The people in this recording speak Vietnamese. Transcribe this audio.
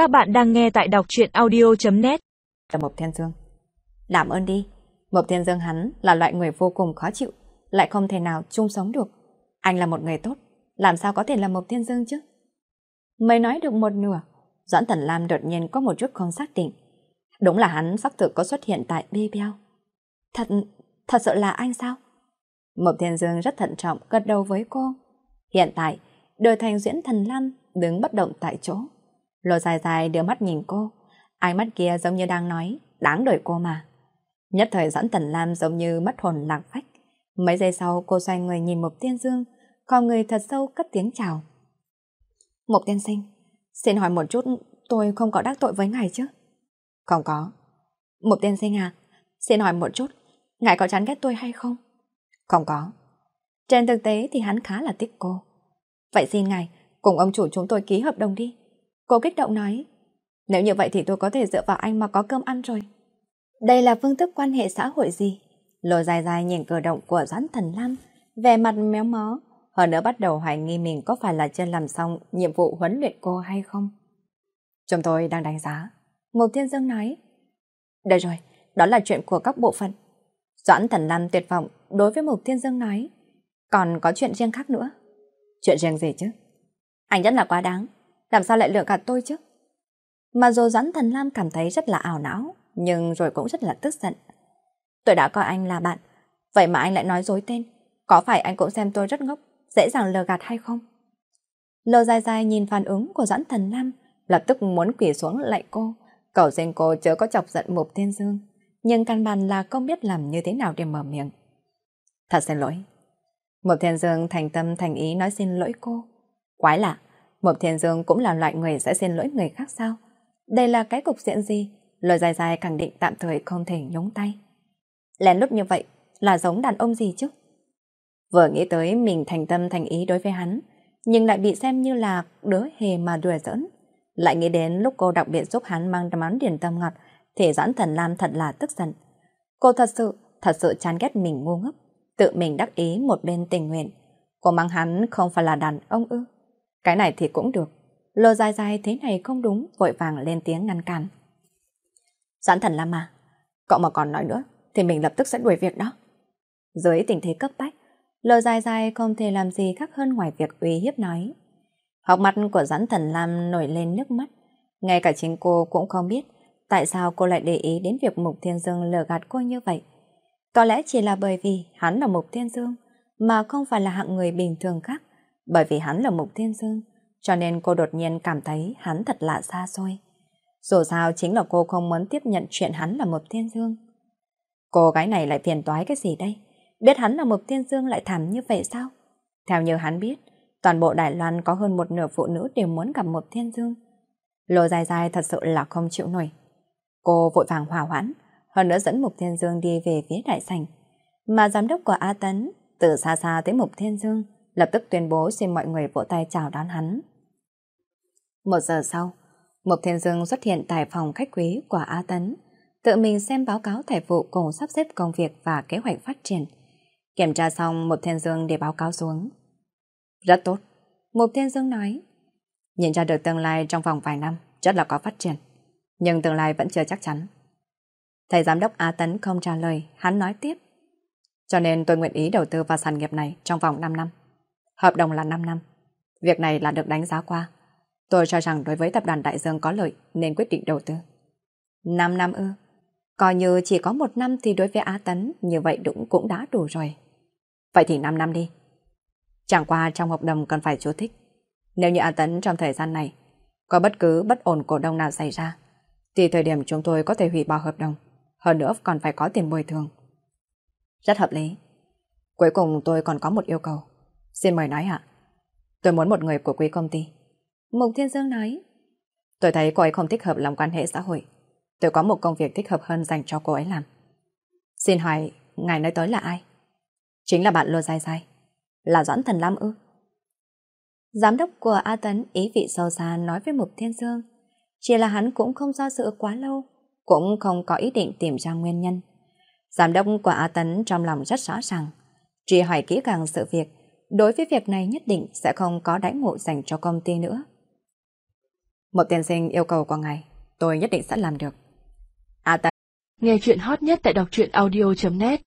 Các bạn đang nghe tại đọc truyện audio.net Là Mộc Thiên Dương. Làm ơn đi. Mộc Thiên Dương hắn là loại người vô cùng khó chịu, lại không thể nào chung sống được. Anh là một người tốt, làm sao có thể là Mộc Thiên Dương chứ? Mới nói được một nửa, Doãn Tần Lam đột nhiên có một chút không xác định. Đúng là hắn sắp thực có xuất hiện tại Bê Beo. Thật, thật sự là anh sao? Mộc Thiên Dương rất thận trọng gật đầu với cô. Hiện tại, đời thành diễn thần Lam đứng bất động tại chỗ. Lô dài dài đưa mắt nhìn cô, ánh mắt kia giống như đang nói, đáng đời cô mà. Nhất thời dẫn Tần Lam giống như mất hồn lạc phách. Mấy giây sau cô xoay người nhìn Mục Tiên Dương, còn người thật sâu cất tiếng chào. Mục Tiên Sinh, xin hỏi một chút, tôi không có đắc tội với ngài chứ? Không có. Mục Tiên Sinh à, xin hỏi một chút, ngài có chán ghét tôi hay không? Không có. Trên thực tế thì hắn khá là thích cô. Vậy xin ngài, cùng ông chủ chúng tôi ký hợp đồng đi. Cô kích động nói, nếu như vậy thì tôi có thể dựa vào anh mà có cơm ăn rồi. Đây là phương thức quan hệ xã hội gì? Lô dài dài nhìn cử động của Doãn Thần Lam, vẻ mặt méo mó, hơn nữa bắt đầu hoài nghi mình có phải là chưa làm xong nhiệm vụ huấn luyện cô hay không. Chúng tôi đang đánh giá. Ngục Thiên Dương nói, Được rồi, đó là chuyện của các bộ phận. Doãn Thần Lam tuyệt vọng đối với Mục Thiên Dương nói, còn có chuyện riêng khác nữa. Chuyện riêng gì chứ? Anh rất là quá đáng, làm sao lại lừa gạt tôi chứ? Mà dù Doãn Thần Lam cảm thấy rất là ảo não, nhưng rồi cũng rất là tức giận. Tôi đã coi anh là bạn, vậy mà anh lại nói dối tên. Có phải anh cũng xem tôi rất ngốc, dễ dàng lừa gạt hay không? Lô dài dài nhìn phản ứng của Doãn Thần Lam, lập tức muốn quỳ xuống lại cô, cầu xin cô chớ có chọc giận Mục Thiên Dương, nhưng căn bản là không biết làm như thế nào để mở miệng. Thật xin lỗi. Mục Thiên Dương thành tâm thành ý nói xin lỗi cô. Quái lạ, Mộc Thiên Dương cũng là loại người sẽ xin lỗi người khác sao? Đây là cái cục diện gì? Lời dài dài khẳng định tạm thời không thể nhúng tay. Lén lút như vậy là giống đàn ông gì chứ? Vừa nghĩ tới mình thành tâm thành ý đối với hắn, nhưng lại bị xem như là đứa hề mà đùa giỡn. Lại nghĩ đến lúc cô đặc biệt giúp hắn mang món điển tâm ngọt, thì doãn thần Lam thật là tức giận. Cô thật sự, thật sự chán ghét mình ngu ngốc, tự mình đắc ý một bên tình nguyện. Cô mang hắn không phải là đàn ông ư. Cái này thì cũng được. Lô dài dài thế này không đúng, vội vàng lên tiếng ngăn cản. Doãn thần Lam à, cậu mà còn nói nữa, thì mình lập tức sẽ đuổi việc đó. Dưới tình thế cấp bách, lô dài dài không thể làm gì khác hơn ngoài việc uy hiếp nói. Học mặt của Doãn thần Lam nổi lên nước mắt. Ngay cả chính cô cũng không biết tại sao cô lại để ý đến việc Mục Thiên Dương lừa gạt cô như vậy. Có lẽ chỉ là bởi vì hắn là Mục Thiên Dương, mà không phải là hạng người bình thường khác. Bởi vì hắn là Mục Thiên Dương, cho nên cô đột nhiên cảm thấy hắn thật lạ xa xôi. Dù sao chính là cô không muốn tiếp nhận chuyện hắn là Mục Thiên Dương. Cô gái này lại phiền toái cái gì đây? Biết hắn là Mục Thiên Dương lại thảm như vậy sao? Theo như hắn biết, toàn bộ Đài Loan có hơn một nửa phụ nữ đều muốn gặp Mục Thiên Dương. Lô dài dài thật sự là không chịu nổi. Cô vội vàng hòa hoãn, hơn nữa dẫn Mục Thiên Dương đi về phía đại sảnh. Mà giám đốc của A Tấn từ xa xa tới Mục Thiên Dương lập tức tuyên bố xin mọi người vỗ tay chào đón hắn. Một giờ sau, Mộc Thiên Dương xuất hiện tại phòng khách quý của A Tấn, tự mình xem báo cáo tài vụ cùng sắp xếp công việc và kế hoạch phát triển. Kiểm tra xong Mộc Thiên Dương để báo cáo xuống. Rất tốt, Mộc Thiên Dương nói. Nhìn ra được tương lai trong vòng vài năm rất là có phát triển, nhưng tương lai vẫn chưa chắc chắn. Thầy giám đốc A Tấn không trả lời, hắn nói tiếp. Cho nên tôi nguyện ý đầu tư vào sản nghiệp này trong vòng 5 năm. Hợp đồng là 5 năm. Việc này là được đánh giá qua. Tôi cho rằng đối với tập đoàn Đại Dương có lợi, nên quyết định đầu tư. 5 năm ư? Coi như chỉ có một năm thì đối với Á Tấn, như vậy đúng cũng đã đủ rồi. Vậy thì 5 năm đi. Chẳng qua trong hợp đồng cần phải chú thích. Nếu như Á Tấn trong thời gian này có bất cứ bất ổn cổ đông nào xảy ra, thì thời điểm chúng tôi có thể hủy bỏ hợp đồng. Hơn nữa còn phải có tiền bồi thường. Rất hợp lý. Cuối cùng tôi còn có một yêu cầu. Xin mời nói ạ. Tôi muốn một người của quý công ty. Mục Thiên Dương nói. Tôi thấy cô ấy không thích hợp làm quan hệ xã hội. Tôi có một công việc thích hợp hơn dành cho cô ấy làm. Xin hỏi, ngài nói tới là ai? Chính là bạn Lô Giai Giai. Là Doãn Thần Lam ư? Giám đốc của A Tấn ý vị sâu xa nói với Mục Thiên Dương. Chỉ là hắn cũng không do dự quá lâu, cũng không có ý định tìm ra nguyên nhân. Giám đốc của A Tấn trong lòng rất rõ ràng. Chỉ hỏi kỹ càng sự việc, đối với việc này nhất định sẽ không có đãi ngộ dành cho công ty nữa. Một tiên sinh yêu cầu của ngài, tôi nhất định sẽ làm được. À, Nghe chuyện hot nhất tại đọc truyện audio.net